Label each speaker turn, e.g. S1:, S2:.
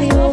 S1: Everybody